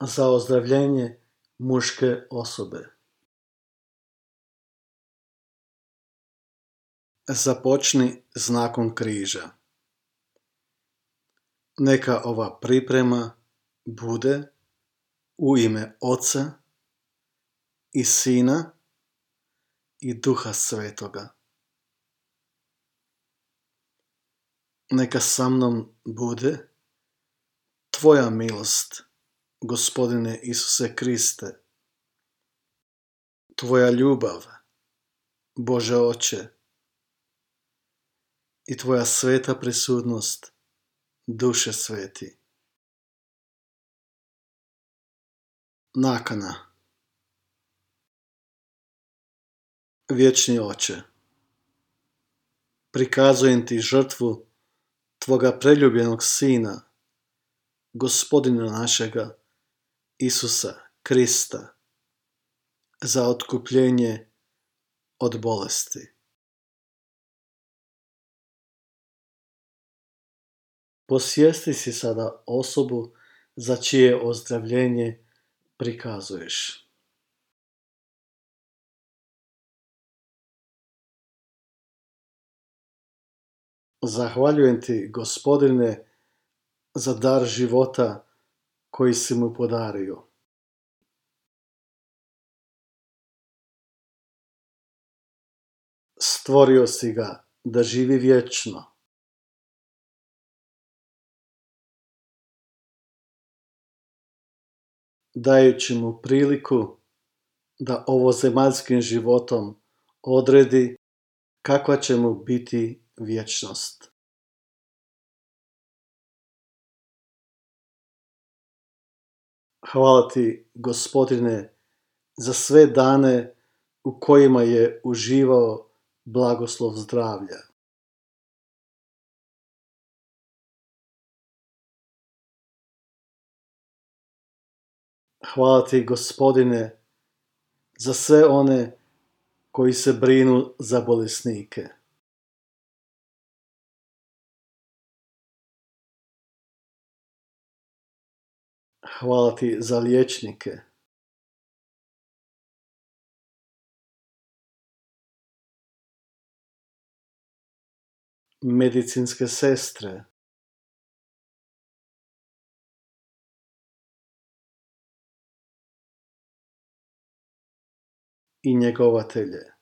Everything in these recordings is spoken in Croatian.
za ozdravljenje muške osobe. Započni znakom križa. Neka ova priprema bude u ime Oca i Sina i Duha Svetoga. Neka sa mnom bude Tvoja milost, Gospodine Isuse Kriste, Tvoja ljubav, Bože Oče, i Tvoja sveta prisutnost, Duše Sveti. Nakana Vječni Oče, prikazujem Ti žrtvu Tvoga preljubljenog Sina, Gospodina našega, Isusa Krista, za otkupljenje od bolesti. Posjesti si sada osobu za čije ozdravljenje prikazuješ. Zahvaljujem ti, gospodine, za dar života koji si mu podario. Stvorio si ga da živi vječno. Dajući mu priliku da ovo zemaljskim životom odredi kakva će mu biti vječnost. Hvala ti, gospodine, za sve dane u kojima je uživao blagoslov zdravlja. Hvala ti, gospodine, za sve one koji se brinu za bolesnike. Hvala ti za liječnike. Medicinske sestre. I njegovatelje.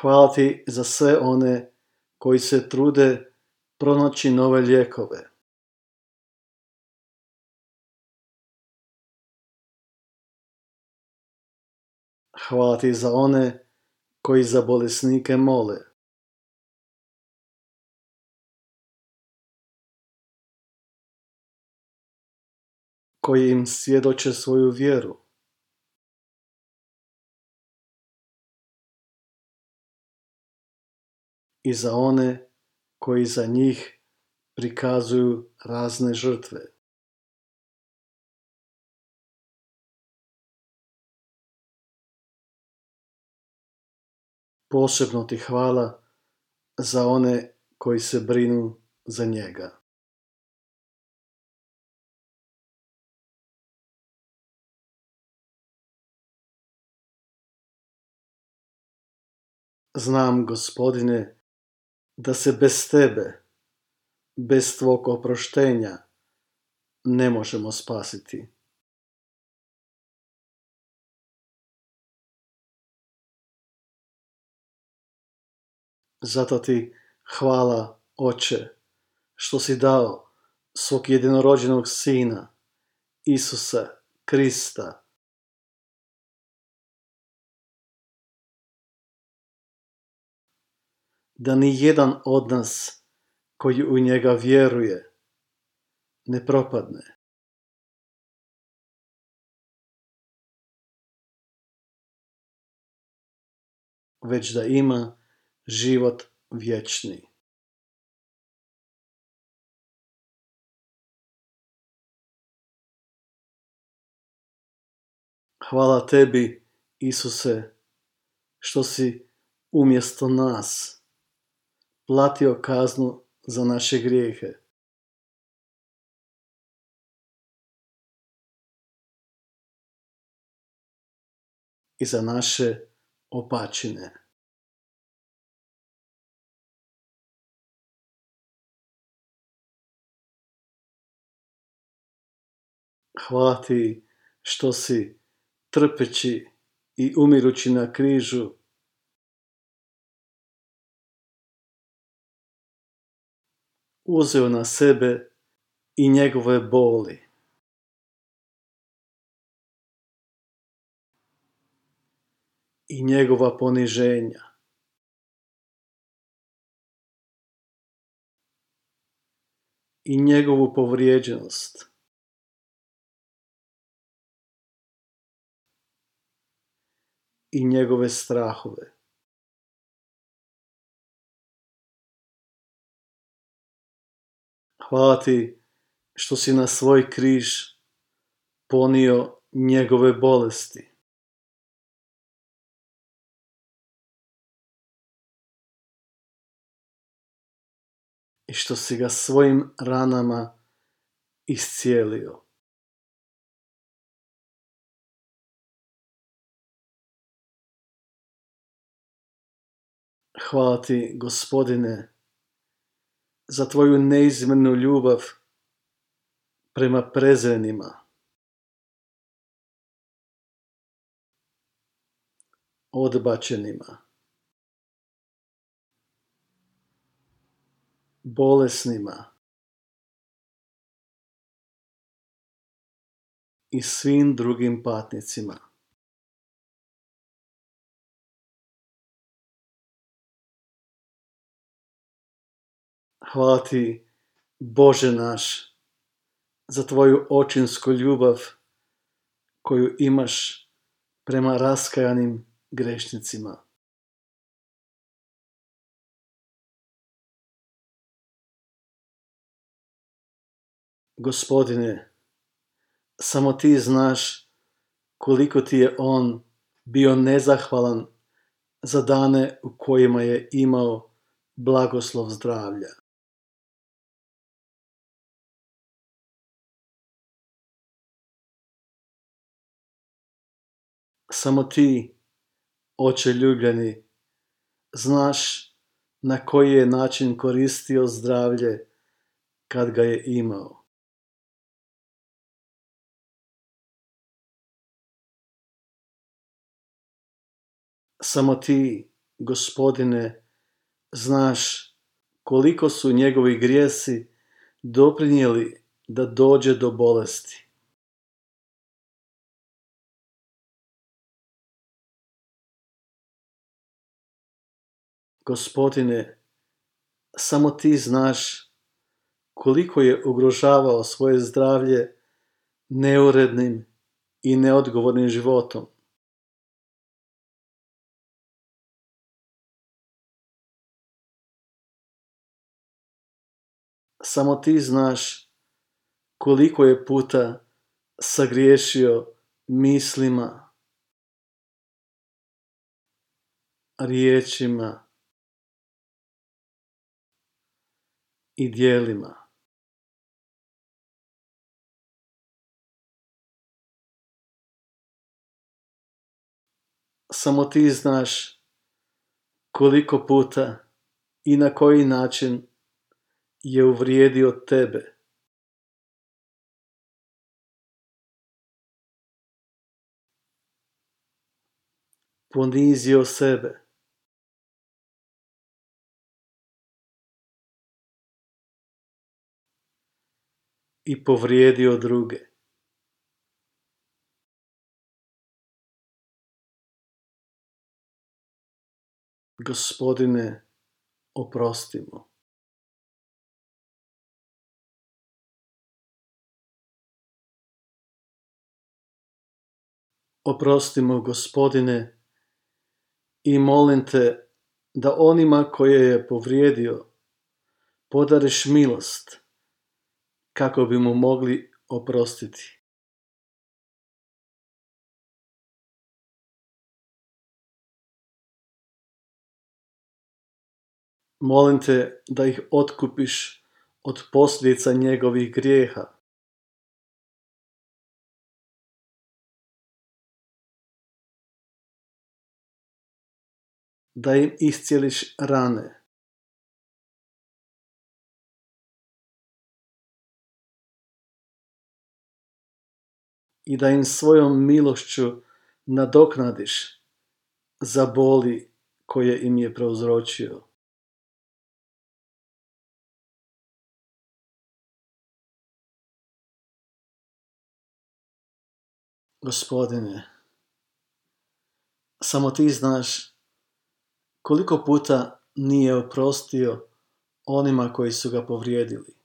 Hvala ti za sve one koji se trude pronaći nove lijekove. Hvala ti za one koji za bolesnike mole. Koji im svjedoče svoju vjeru. I za one koji za njih prikazuju razne žrtve. Posebno ti hvala za one koji se brinu za njega. Znam, gospodine, da se bez tebe, bez tvog oproštenja, ne možemo spasiti. Zato ti hvala, Oče, što si dao svog jedinorođenog Sina, Isusa Krista, da ni jedan od nas koji u njega vjeruje ne propadne. već da ima život vječni. Hvala tebi, Isuse, što si umjesto nas platio kaznu za naše grijehe. I za naše opačine. Hvala ti što si trpeći i umirući na križu uzeo na sebe i njegove boli. I njegova poniženja. I njegovu povrijeđenost. I njegove strahove. Hvala ti što si na svoj križ ponio njegove bolesti. I što si ga svojim ranama iscijelio. Hvala ti, gospodine, za tvoju neizmjernu ljubav prema prezrenima. Odbačenima. Bolesnima. I svim drugim patnicima. Hvala ti, Bože naš, za tvoju očinsku ljubav koju imaš prema raskajanim grešnicima. Gospodine, samo ti znaš koliko ti je on bio nezahvalan za dane u kojima je imao blagoslov zdravlja. Samo ti, oče ljubljeni, znaš na koji je način koristio zdravlje kad ga je imao. Samo ti, gospodine, znaš koliko su njegovi grijesi doprinijeli da dođe do bolesti. Gospodine, samo ti znaš koliko je ugrožavao svoje zdravlje neurednim i neodgovornim životom. Samo ti znaš koliko je puta sagriješio mislima, riječima, i dijelima. Samo ti znaš koliko puta i na koji način je uvrijedio tebe. Ponizio sebe. I povrijedio druge. Gospodine, oprostimo. Oprostimo, gospodine, i molim te da onima koje je povrijedio podariš milost kako bi mu mogli oprostiti. Molim te da ih otkupiš od posljedica njegovih grijeha. Da im iscijeliš rane. I da im svojom milošću nadoknadiš za boli koje im je prouzročio. Gospodine, samo ti znaš koliko puta nije oprostio onima koji su ga povrijedili.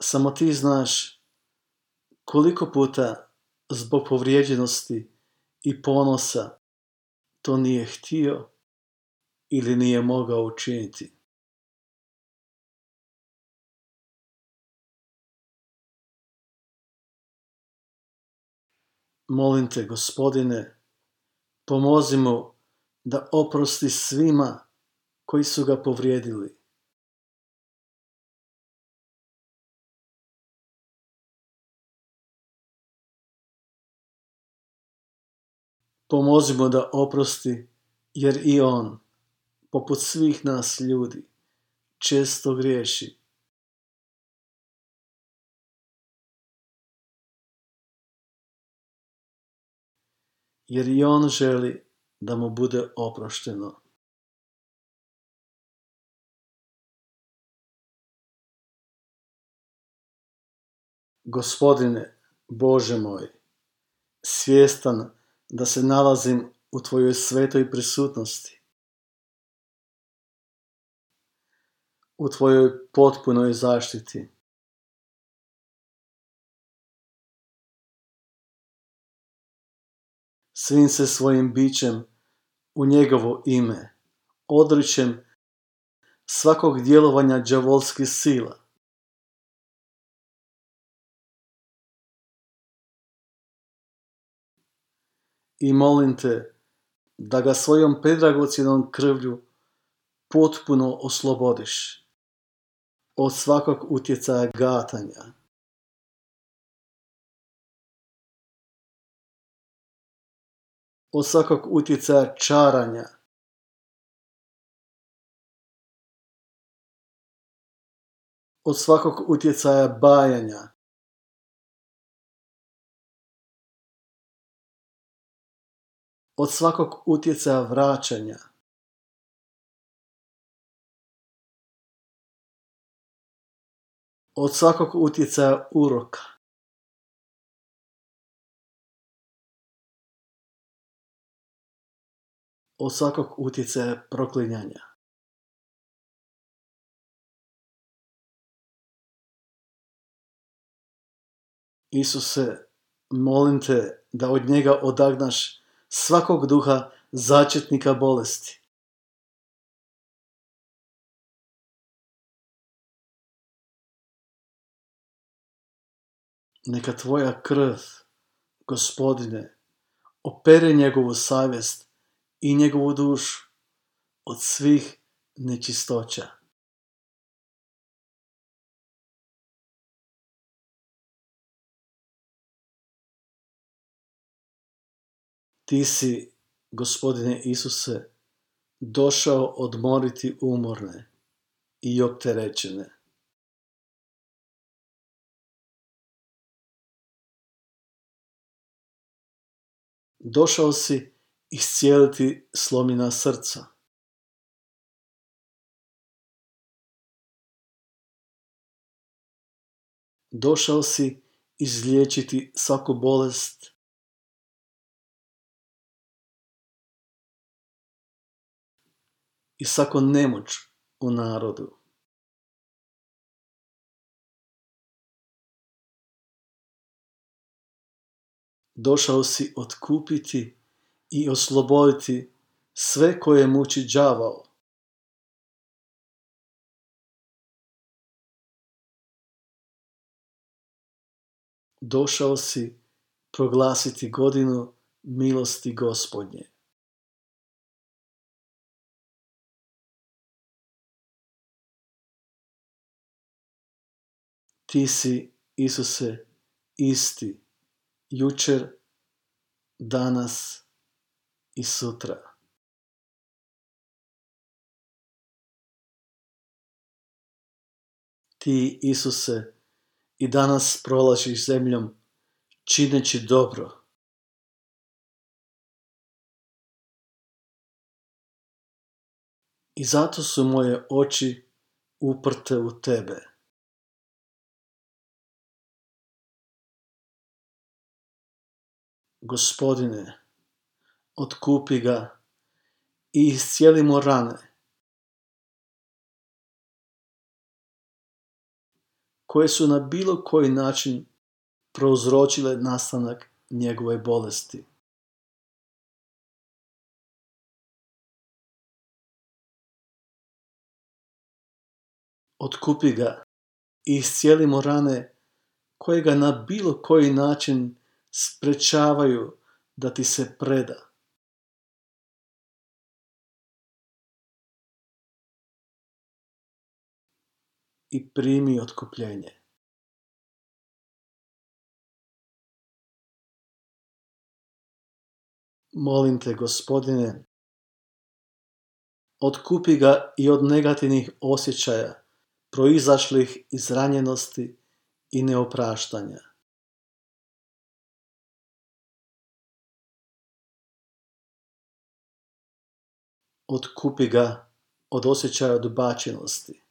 Samo ti znaš koliko puta zbog povrijeđenosti i ponosa to nije htio ili nije mogao učiniti. Molim te, gospodine, pomozi mu da oprosti svima koji su ga povrijedili. Pomozi mu da oprosti, jer i on, poput svih nas ljudi, često griješi. jer i on želi da mu bude oprošteno. Gospodine, Bože moj, svjestan da se nalazim u Tvojoj svetoj prisutnosti, u Tvojoj potpunoj zaštiti, svim se svojim bićem u njegovo ime odričem svakog djelovanja đavolskih sila. I molim te da ga svojom predragocjenom krvlju potpuno oslobodiš od svakog utjecaja gatanja. od svakog utjecaja čaranja. Od svakog utjecaja bajanja. Od svakog utjecaja vraćanja. Od svakog utjecaja uroka. od svakog utjecaja proklinjanja. Isuse, molim te da od njega odagnaš svakog duha začetnika bolesti. Neka tvoja krv, gospodine, opere njegovu savjest i njegovu dušu od svih nečistoća. Ti si, gospodine Isuse, došao odmoriti umorne i opterećene. Došao si iscijeliti slomina srca. Došao si izliječiti svaku bolest i svaku nemoć u narodu. Došao si otkupiti i osloboditi sve koje muči đavao. Došao si proglasiti godinu milosti gospodnje. Ti si, Isuse, isti, jučer, danas i sutra. Ti, Isuse, i danas prolaziš zemljom čineći dobro. I zato su moje oči uprte u tebe. Gospodine, otkupi ga i iscijelimo rane. koje su na bilo koji način prouzročile nastanak njegove bolesti. Otkupi ga i iscijelimo rane koje ga na bilo koji način sprečavaju da ti se preda. I primi otkupljenje. Molim te, gospodine, otkupi ga i od negativnih osjećaja, proizašlih iz ranjenosti i neopraštanja. Otkupi ga od osjećaja odbačenosti.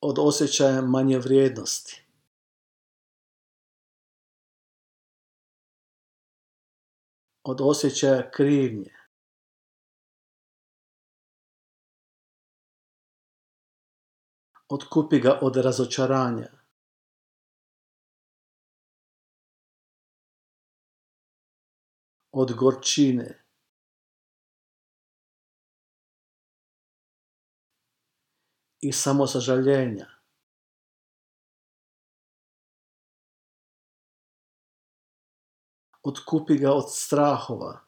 Od osjećaja manje vrijednosti. Od osjećaja krivnje. Otkupi ga od razočaranja. Od gorčine. I samosažaljenja. Otkupi ga od strahova.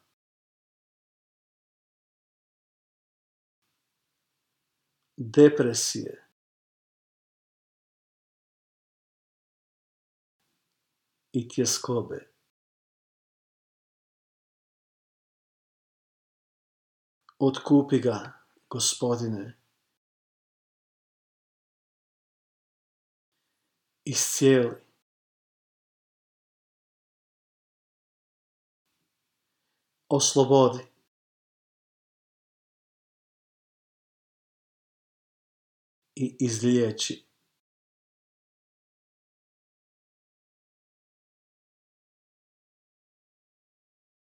Depresije. I tjeskobe. Otkupi ga, gospodine. Iscijeli. Oslobodi. I izliječi.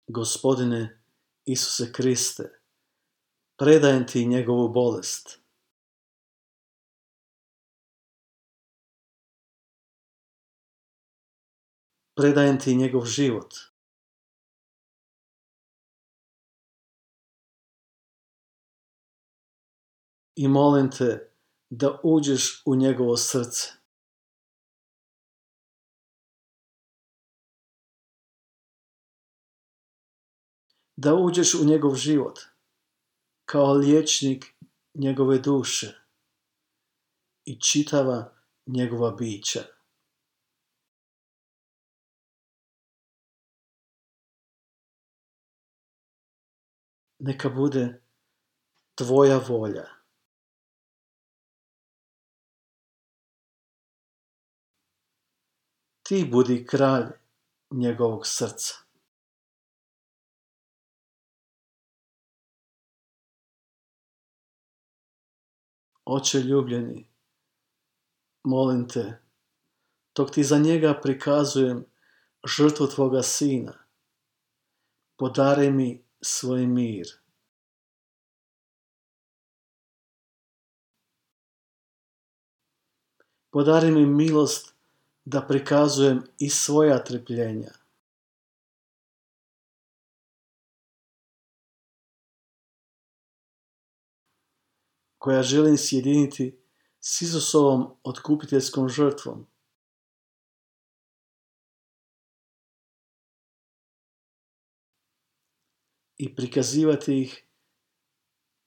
Gospodine Isuse Kriste, predajem ti njegovu bolest. Predajem ti njegov život. I molim te da uđeš u njegovo srce. Da uđeš u njegov život kao liječnik njegove duše i čitava njegova bića. Neka bude tvoja volja. Ti budi kralj njegovog srca. Oče ljubljeni, molim te, dok ti za njega prikazujem žrtvu tvoga sina, podari mi svoj mir. Podari mi milost da prikazujem i svoja trpljenja. Koja želim sjediniti s Isusovom otkupiteljskom žrtvom. I prikazivati ih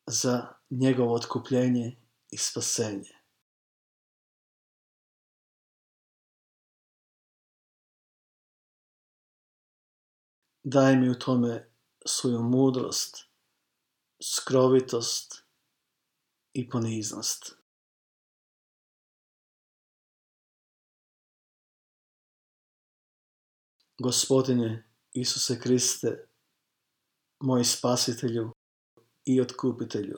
za njegovo otkupljenje i spasenje. Daj mi u tome svoju mudrost, skrovitost i poniznost. Gospodine Isuse Kriste, moj spasitelju i otkupitelju.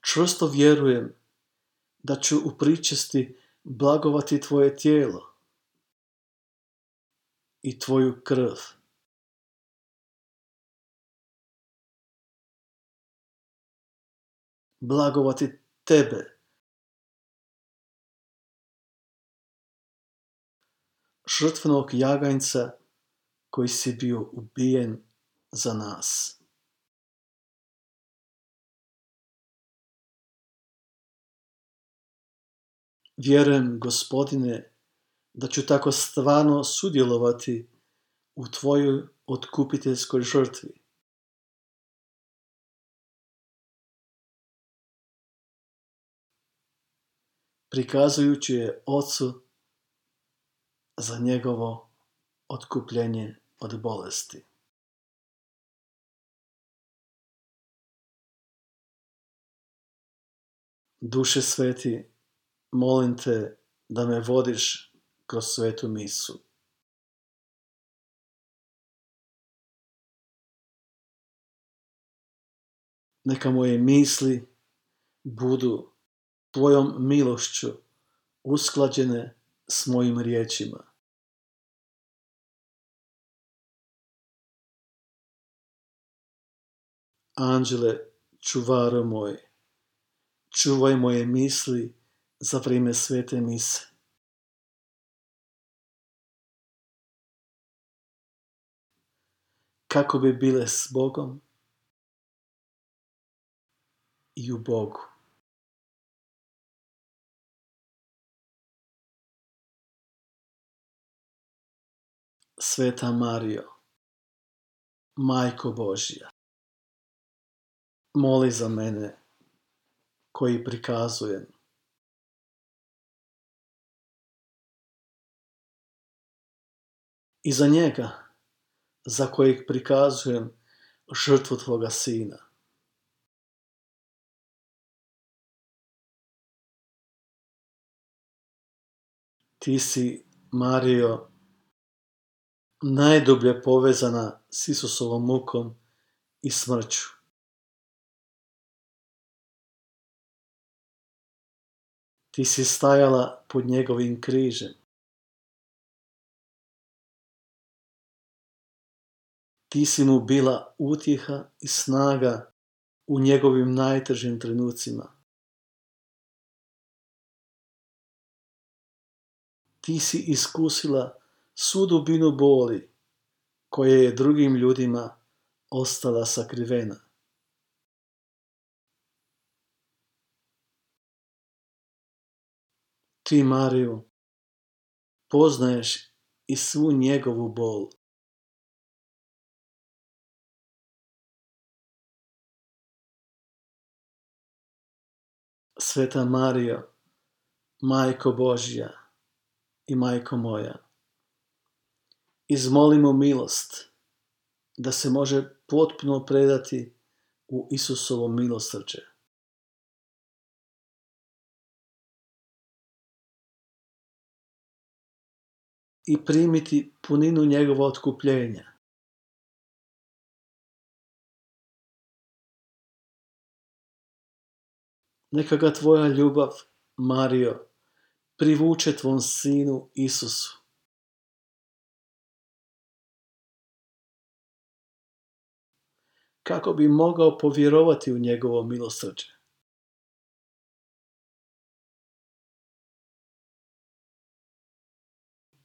Čvrsto vjerujem da ću u pričesti blagovati tvoje tijelo i tvoju krv. Blagovati tebe. Žrtvenog jaganjca koji si bio ubijen za nas. Vjerujem, gospodine, da ću tako stvarno sudjelovati u tvojoj otkupiteljskoj žrtvi. Prikazujući je Ocu za njegovo otkupljenje od bolesti. Duše sveti, molim te da me vodiš kroz svetu misu. Neka moje misli budu tvojom milošću usklađene s mojim riječima. Anđele, čuvaro moj, čuvaj moje misli za vrijeme svete mise. Kako bi bile s Bogom i u Bogu. Sveta Mario, Majko Božja, moli za mene koji prikazujem. I za njega, za kojeg prikazujem žrtvu Tvoga Sina. Ti si, Mario, najdublje povezana s Isusovom mukom i smrću. Ti si stajala pod njegovim križem. Ti si mu bila utjeha i snaga u njegovim najtežim trenucima. Ti si iskusila svu dubinu boli koja je drugim ljudima ostala sakrivena. Ti, Mariju, poznaješ i svu njegovu bol. Sveta Marijo, Majko Božja i Majko moja, izmolimo milost da se može potpuno predati u Isusovo milosrđe. I primiti puninu njegova otkupljenja. Neka ga tvoja ljubav, Mario, privuče tvom sinu Isusu. kako bi mogao povjerovati u njegovo milosrđe.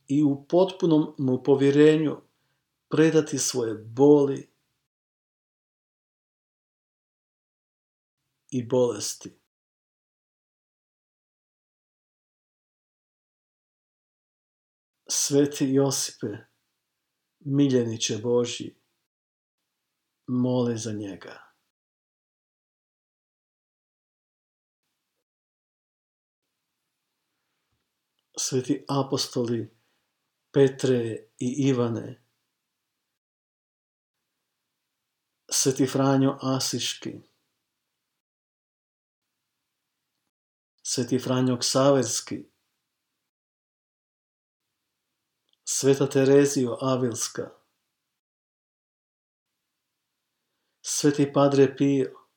I u potpunom mu povjerenju predati svoje boli i bolesti. Sveti Josipe, miljeniće Božji, moli za njega. Sveti apostoli Petre i Ivane, Sveti Franjo Asiški, Sveti Franjo Ksaverski, Sveta Terezio Avilska, Sveti Padre Pio,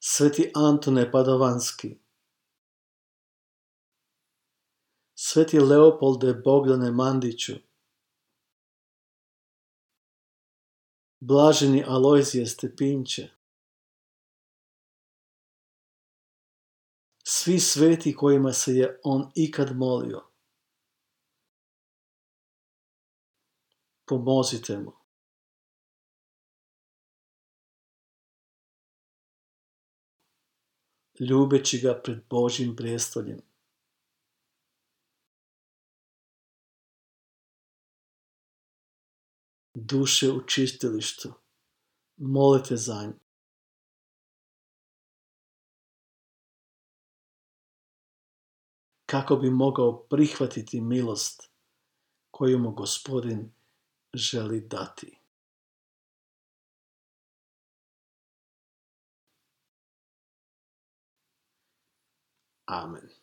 Sveti Antone Padovanski, Sveti Leopolde Bogdane Mandiću, Blaženi Alojzije Stepinče, svi sveti kojima se je on ikad molio. Pomozite mu. Ljubeći ga pred Božim prijestoljem. Duše u čistilištu, molite za nju. kako bi mogao prihvatiti milost koju mu gospodin želi dati. Amen.